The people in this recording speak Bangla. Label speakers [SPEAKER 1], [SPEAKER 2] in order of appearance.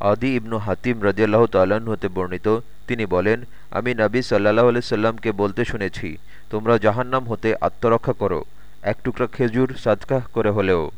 [SPEAKER 1] আদি ইবনু হাতিম রাজিয়াল্লাহ তাল্লাহ্ন হতে বর্ণিত, তিনি বলেন, আমি নাবী সাল্লাহ সাল্লামকে বলতে শুনেছি, তোমরা জাহান্নাম হতে আত্মরক্ষা করো, এক টুকরা খেজুর সাদকাহ করে হলেও।